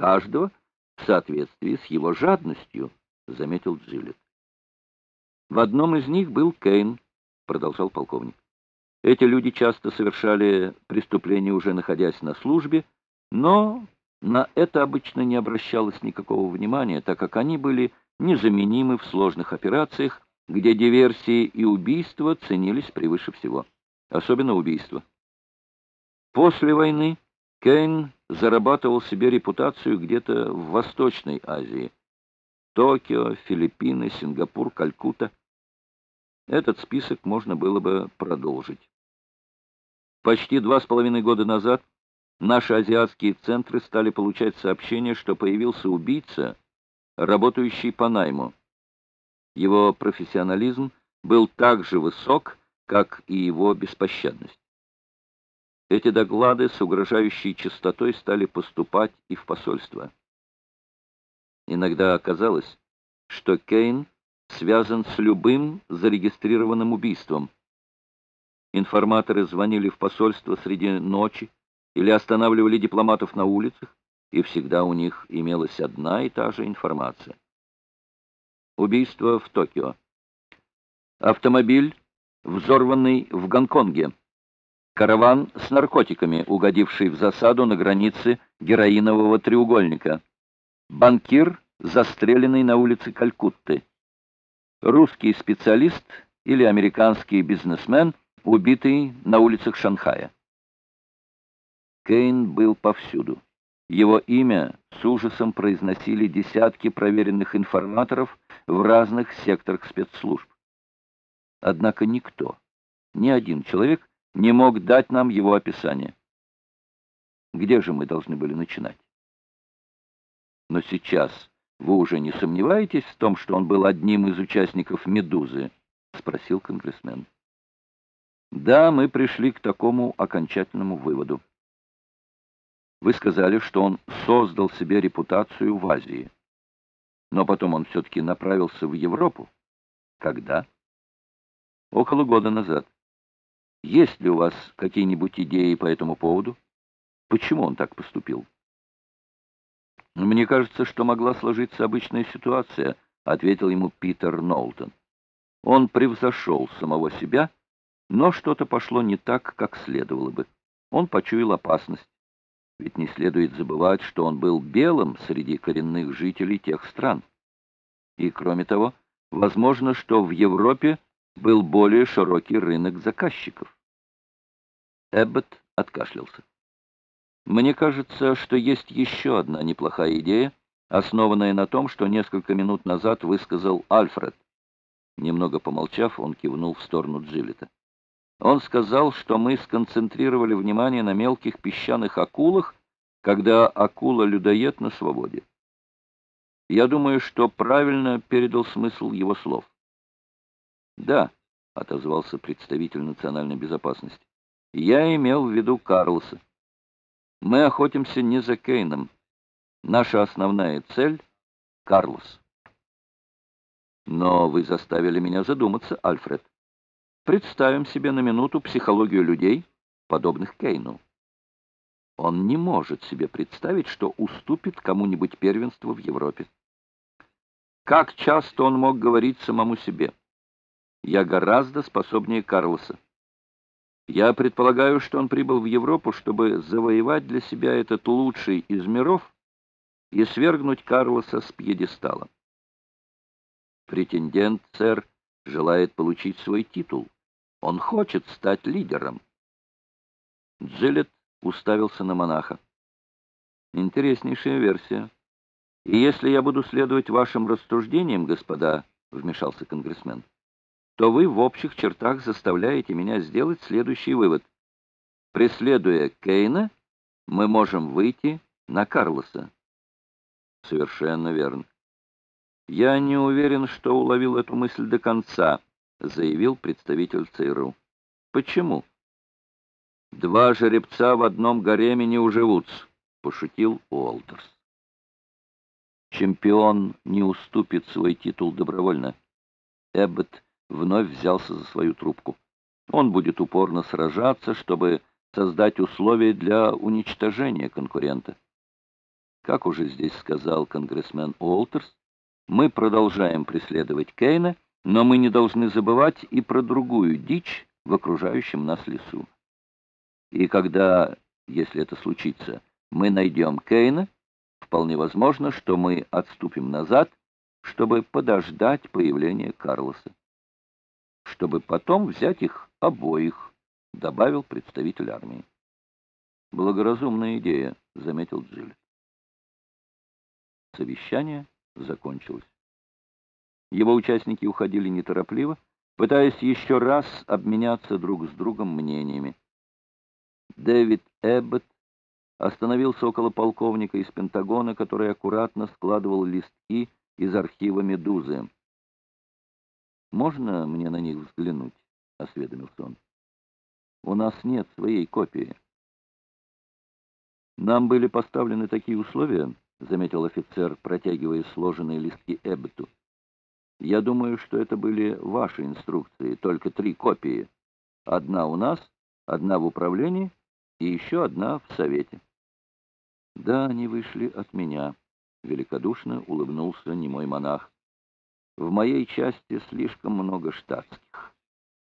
каждого в соответствии с его жадностью, заметил Джилет. В одном из них был Кейн, продолжал полковник. Эти люди часто совершали преступления, уже находясь на службе, но на это обычно не обращалось никакого внимания, так как они были незаменимы в сложных операциях, где диверсии и убийства ценились превыше всего, особенно убийства. После войны Кейн зарабатывал себе репутацию где-то в Восточной Азии. Токио, Филиппины, Сингапур, Калькутта. Этот список можно было бы продолжить. Почти два с половиной года назад наши азиатские центры стали получать сообщение, что появился убийца, работающий по найму. Его профессионализм был так же высок, как и его беспощадность. Эти доклады с угрожающей частотой стали поступать и в посольство. Иногда оказалось, что Кейн связан с любым зарегистрированным убийством. Информаторы звонили в посольство среди ночи или останавливали дипломатов на улицах, и всегда у них имелась одна и та же информация. Убийство в Токио. Автомобиль, взорванный в Гонконге. Караван с наркотиками, угодивший в засаду на границе героинового треугольника. Банкир, застреленный на улице Калькутты. Русский специалист или американский бизнесмен, убитый на улицах Шанхая. Кейн был повсюду. Его имя с ужасом произносили десятки проверенных информаторов в разных секторах спецслужб. Однако никто, ни один человек не мог дать нам его описание. Где же мы должны были начинать? Но сейчас вы уже не сомневаетесь в том, что он был одним из участников «Медузы»? — спросил конгрессмен. Да, мы пришли к такому окончательному выводу. Вы сказали, что он создал себе репутацию в Азии. Но потом он все-таки направился в Европу. Когда? Около года назад. Есть ли у вас какие-нибудь идеи по этому поводу? Почему он так поступил? Мне кажется, что могла сложиться обычная ситуация, ответил ему Питер Нолтон. Он превзошел самого себя, но что-то пошло не так, как следовало бы. Он почуял опасность. Ведь не следует забывать, что он был белым среди коренных жителей тех стран. И, кроме того, возможно, что в Европе был более широкий рынок заказчиков. Эббот откашлялся. Мне кажется, что есть еще одна неплохая идея, основанная на том, что несколько минут назад высказал Альфред. Немного помолчав, он кивнул в сторону Джилета. Он сказал, что мы сконцентрировали внимание на мелких песчаных акулах, когда акула-людоед на свободе. Я думаю, что правильно передал смысл его слов. «Да», — отозвался представитель национальной безопасности, — «я имел в виду Карлса. Мы охотимся не за Кейном. Наша основная цель — Карлос». «Но вы заставили меня задуматься, Альфред. Представим себе на минуту психологию людей, подобных Кейну. Он не может себе представить, что уступит кому-нибудь первенство в Европе. Как часто он мог говорить самому себе — я гораздо способнее Карлоса. Я предполагаю, что он прибыл в Европу, чтобы завоевать для себя этот лучший из миров и свергнуть Карлоса с пьедестала. Претендент, сэр, желает получить свой титул. Он хочет стать лидером. Джилет уставился на монаха. Интереснейшая версия. И если я буду следовать вашим рассуждениям, господа, вмешался конгрессмен, то вы в общих чертах заставляете меня сделать следующий вывод. Преследуя Кейна, мы можем выйти на Карлоса. Совершенно верно. Я не уверен, что уловил эту мысль до конца, заявил представитель ЦРУ. Почему? Два жеребца в одном гареме не уживутся, пошутил Уолтерс. Чемпион не уступит свой титул добровольно. Эббот вновь взялся за свою трубку. Он будет упорно сражаться, чтобы создать условия для уничтожения конкурента. Как уже здесь сказал конгрессмен Уолтерс, мы продолжаем преследовать Кейна, но мы не должны забывать и про другую дичь в окружающем нас лесу. И когда, если это случится, мы найдем Кейна, вполне возможно, что мы отступим назад, чтобы подождать появления Карлоса. Чтобы потом взять их обоих, добавил представитель армии. Благоразумная идея, заметил Джилет. Совещание закончилось. Его участники уходили неторопливо, пытаясь еще раз обменяться друг с другом мнениями. Дэвид Эббот остановился около полковника из Пентагона, который аккуратно складывал листки из архива «Медузы». «Можно мне на них взглянуть?» — осведомился он. «У нас нет своей копии». «Нам были поставлены такие условия», — заметил офицер, протягивая сложенные листки Эбботу. «Я думаю, что это были ваши инструкции, только три копии. Одна у нас, одна в управлении и еще одна в совете». «Да, они вышли от меня», — великодушно улыбнулся немой монах. «В моей части слишком много штатских».